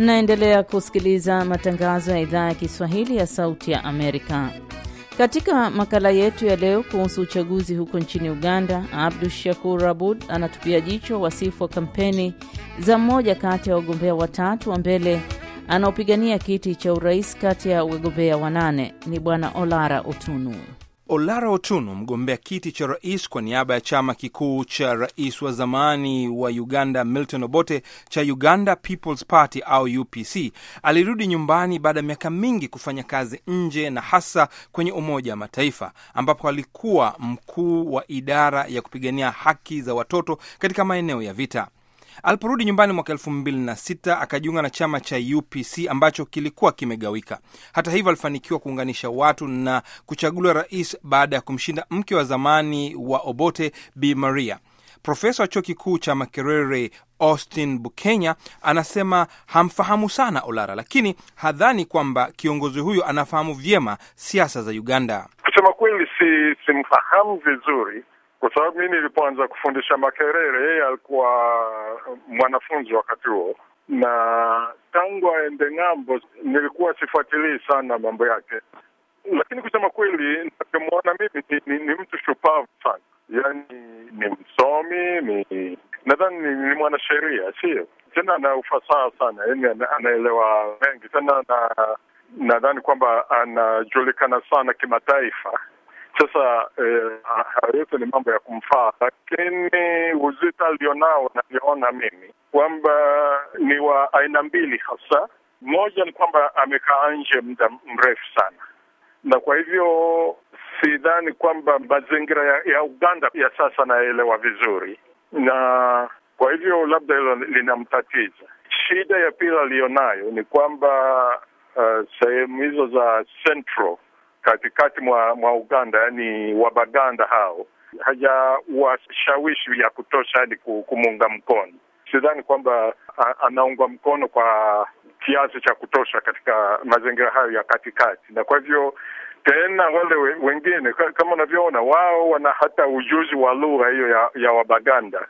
Mnaendelea kusikiliza matangazo ya idhaa ya Kiswahili ya Sauti ya Amerika. Katika makala yetu ya leo kuhusu uchaguzi huko nchini Uganda, Abdu Shakur Abud anatupia jicho wasifu wa kampeni za mmoja kati ya wagombea watatu wa mbele anaopigania kiti cha urais kati ya wagombea wanane ni Bwana Olara Otunu. Olara Otunu, mgombea kiti cha rais kwa niaba ya chama kikuu cha rais wa zamani wa Uganda Milton Obote cha Uganda People's Party au UPC, alirudi nyumbani baada ya miaka mingi kufanya kazi nje na hasa kwenye Umoja wa Mataifa, ambapo alikuwa mkuu wa idara ya kupigania haki za watoto katika maeneo ya vita. Aliporudi nyumbani mwaka elfu mbili na sita akajiunga na chama cha UPC ambacho kilikuwa kimegawika. Hata hivyo, alifanikiwa kuunganisha watu na kuchaguliwa rais baada ya kumshinda mke wa zamani wa Obote, Bi Maria. Profesa wa chuo kikuu cha Makerere Austin Bukenya anasema hamfahamu sana Olara, lakini hadhani kwamba kiongozi huyo anafahamu vyema siasa za Uganda. Kusema kweli, si simfahamu vizuri kwa sababu mimi nilipoanza kufundisha Makerere, yeye alikuwa mwanafunzi wakati huo, na tangu aende ng'ambo nilikuwa sifuatilii sana mambo yake, lakini kusema kweli, navyomwona mimi ni, ni, ni mtu shupavu sana, yani ni msomi, ni nadhani ni, ni mwanasheria, sio? Tena, ana ufasaha sana, yaani anaelewa mengi. Tena, na nadhani kwamba anajulikana sana kimataifa. Sasa eh, hayo yote ni mambo ya kumfaa, lakini uzito alionao naliona mimi kwamba ni wa aina mbili hasa. Moja ni kwamba amekaa nje muda mrefu sana, na kwa hivyo sidhani kwamba mazingira ya, ya Uganda ya sasa naelewa vizuri, na kwa hivyo labda hilo linamtatiza. Shida ya pili aliyonayo ni kwamba uh, sehemu hizo za Central katikati mwa, mwa Uganda yani Wabaganda hao hajawashawishi ya kutosha hadi kumuunga mkono. Sidhani kwamba anaungwa mkono kwa kiasi cha kutosha katika mazingira hayo ya katikati, na kwa hivyo tena wale wengine kama unavyoona, wao wana hata ujuzi wa lugha hiyo ya, ya Wabaganda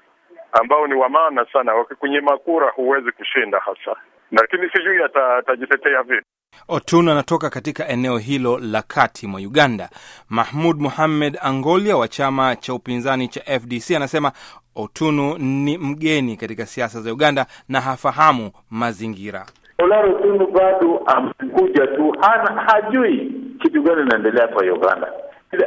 ambao ni wa maana sana. Wakikunyima kura huwezi kushinda hasa, lakini sijui atajitetea vipi. Otun anatoka katika eneo hilo la kati mwa Uganda. Mahmud Muhammed Angolia wa chama cha upinzani cha FDC anasema Otunu ni mgeni katika siasa za Uganda na hafahamu mazingira. Olaro Otunu bado amekuja tu, hana hajui kitu gani inaendelea kwa Uganda.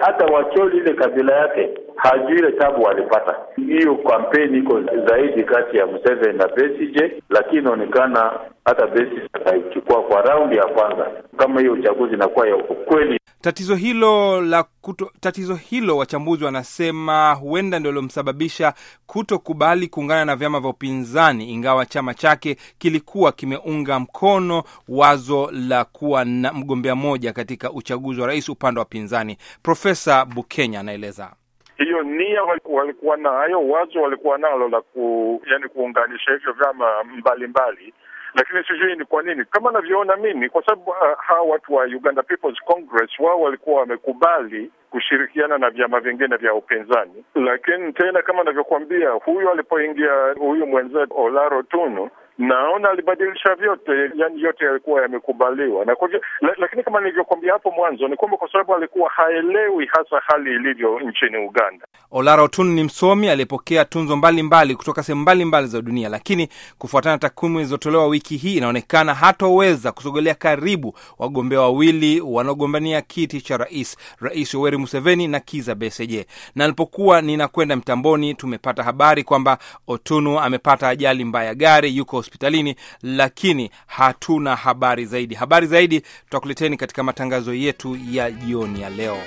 Hata Wacholi ile kabila yake hajui ile tabu walipata. Hiyo kampeni iko zaidi kati ya Museveni na Besigye, lakini inaonekana hata Besigye ataichukua kwa raundi ya kwanza kama hiyo uchaguzi inakuwa ya ukweli. Tatizo hilo la kuto, tatizo hilo wachambuzi wanasema huenda ndio lilomsababisha kutokubali kuungana na vyama vya upinzani, ingawa chama chake kilikuwa kimeunga mkono wazo la kuwa na mgombea mmoja katika uchaguzi wa rais upande wa pinzani. Profesa Bukenya anaeleza hiyo nia walikuwa nayo, wazo walikuwa nalo la ku, yani kuunganisha hivyo vyama mbalimbali lakini sijui ni kwa nini, kama navyoona mimi, kwa sababu uh, hawa watu wa Uganda People's Congress wao walikuwa wamekubali kushirikiana na vyama vingine vya upinzani, lakini tena kama navyokuambia, huyu alipoingia huyu mwenzetu Olaro Tunu naona alibadilisha vyote, yani yote yalikuwa yamekubaliwa. Na kwa hivyo, lakini kama nilivyokwambia hapo mwanzo ni kwamba kwa sababu alikuwa haelewi hasa hali ilivyo nchini Uganda. Olara Otunu ni msomi aliyepokea tunzo mbalimbali mbali kutoka sehemu mbalimbali za dunia, lakini kufuatana na takwimu zilizotolewa wiki hii inaonekana hatoweza kusogelea karibu wagombea wawili wanaogombania kiti cha rais, Rais Yoweri Museveni na Kiza Besigye. Na alipokuwa ninakwenda mtamboni, tumepata habari kwamba Otunu amepata ajali mbaya gari, yuko hospitalini, lakini hatuna habari zaidi. Habari zaidi tutakuleteni katika matangazo yetu ya jioni ya leo.